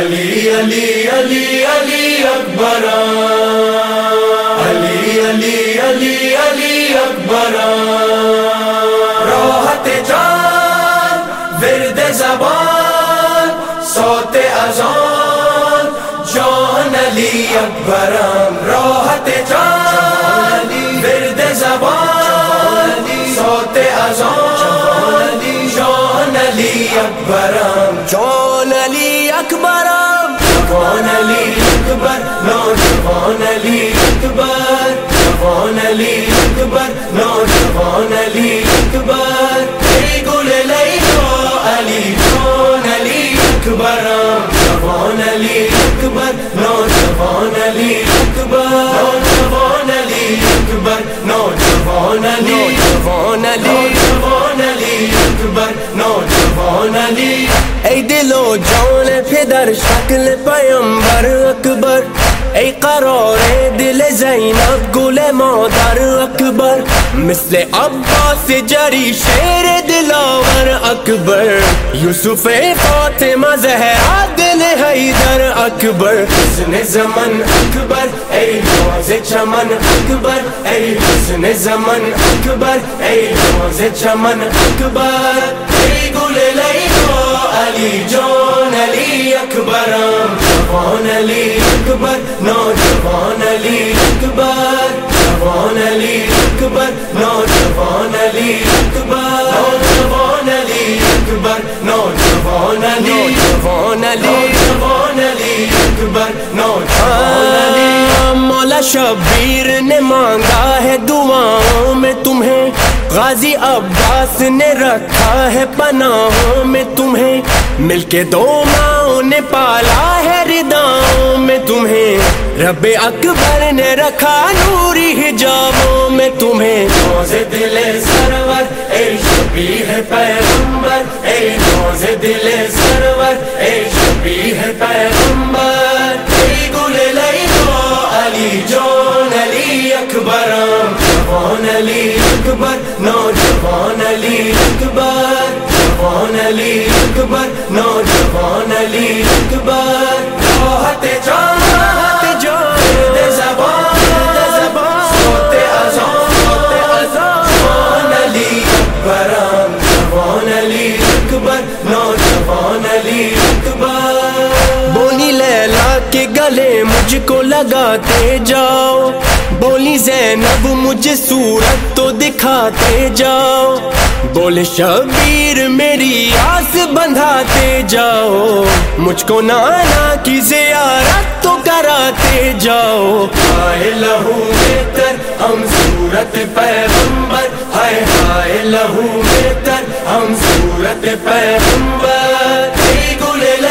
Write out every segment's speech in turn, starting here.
علی علی علی علی اکبر. علی علی علی علی اکبر. راحت جان، ورد زبان، صوت ازان جان علی اکبرم راحت جان، ورد زبان، صوت ازان جان علی اکبرم جان اکبر کون علی اکبر نوجوان علی اکبر کون علی اکبر نوجوان ای و جان پدر شکل پیامبر اکبر۔ ای قرار دل زینب، گل مادر اکبر۔ مثل عباس جری، شیر دلاور اکبر۔ یوسف فاطمہ، زہرا دل حیدر اکبر۔ حسن زمن اکبر، ای ناز چمن اکبر۔ ای حسن زمن اکبر، ای ناز چمن اکبر۔ ای گل لیلا علی جان علی اکبرم جوان علی اکبر، نوجوان علی اکبر، جوان علی اکبر، نوجوان علی اکبر، نوجوان علی اکبر، نوجوان علی نوجوان علی نوجوان علی اکبر، نوجوان علی مولا شبیر نے مانگا ہے دعاؤں میں تمہیں۔ غازی عباس نے رکھا ہے پناہوں میں تمہیں۔ مل کے دو ماؤں نے پالا ہے رداؤں میں تمہیں۔ رب اکبر نے رکھا نوری حجابوں میں تمہیں۔ نوز دل سرور، اے شبیہ پیغمبر۔ اے نوز دل سرور، اے شبیہ پیغمبر۔ نوجوان علی اکبر جوان علی اکبر، نوجوان علی اکبر۔ راحت جان جان، زبان زبان۔ اذان اذان علی اکبرم جوان علی اکبر، نوجوان علی اکبر۔ بولی لیلا کے گلے مجھ کو لگاتے جاؤ۔ بولی زینب مجھے صورت تو دکھاتے جاؤ۔ بولے شبیر میری آس بندھاتے جاؤ۔ مجھ کو نانا کی زیارت تو کراتے جاؤ۔ ہائے لہو میں تر ہم صورت پیغمبر۔ ہائے ہائے لہو میں تر ہم صورت پیغمبر۔ گل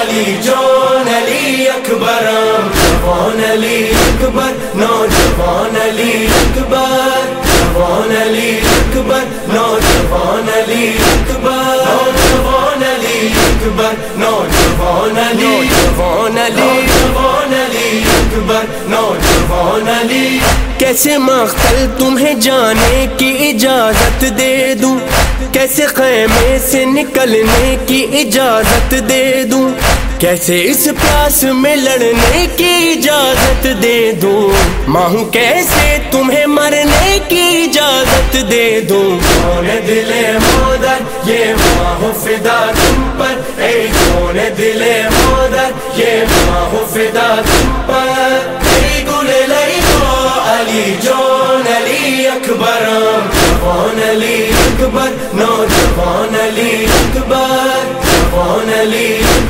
علی جان، علی اکبرم جوان علی اکبر، نوجوان علی اکبر، جوان علی اکبر، نوجوان علی اکبر، نوجوان علی اکبر، نوجوان علی نوجوان علی نوجوان علی اکبر، نوجوان علی. کیسے مختل تمہیں جانے کی اجازت دے دوں؟ کیسے خیمے سے نکلنے کی اجازت دے دوں؟ کیسے اس پیاس میں لڑنے کی اجازت دے دوں؟ ماہوں کیسے تمہیں مرنے کی اجازت دے دوں؟ کون دل مادر یہ ماہ فدا تم پر۔ اے کون دل مادر یہ ماہ فدا تم پر۔ اے گل لیلا علی جان علی اکبرم جوان علی اکبر، نوجوان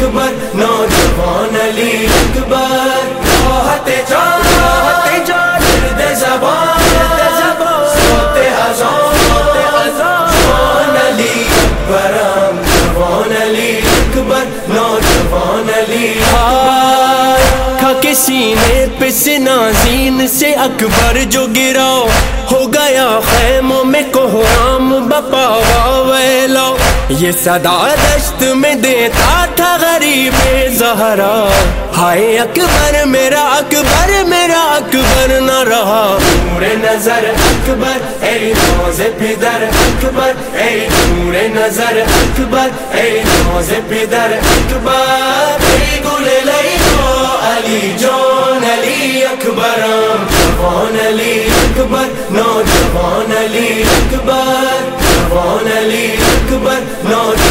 اکبر نوجوان علی اکبر راحت جان راحت جان ورد زبان ورد زبان صوت اذان صوت اذان جوان علی اکبرم جوان علی اکبر نوجوان علی ہائے، کھا کے سینے پہ سنازین سے اکبر جو گراؤ۔ ہو گیا خیموں میں کوہرام بپا ویلا یہ صدا دشت میں دیتا غریب زہرا۔ ہائے اکبر، میرا اکبر میرا اکبر نہ رہا۔ نور نظر، اکبر، اے روز پدر، اکبر، اے نور نظر، اکبر، اے روز پدر، اکبر۔ اے گل لئی علی جان علی اکبرم جوان علی اکبر، نوجوان علی اکبر۔ جوان علی اکبر، نوجوان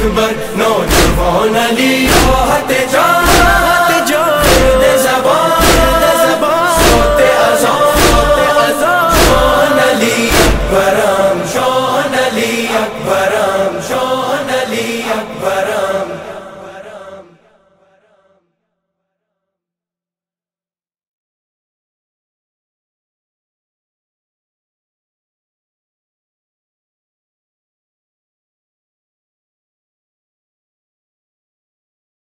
اکبر نوجوان علی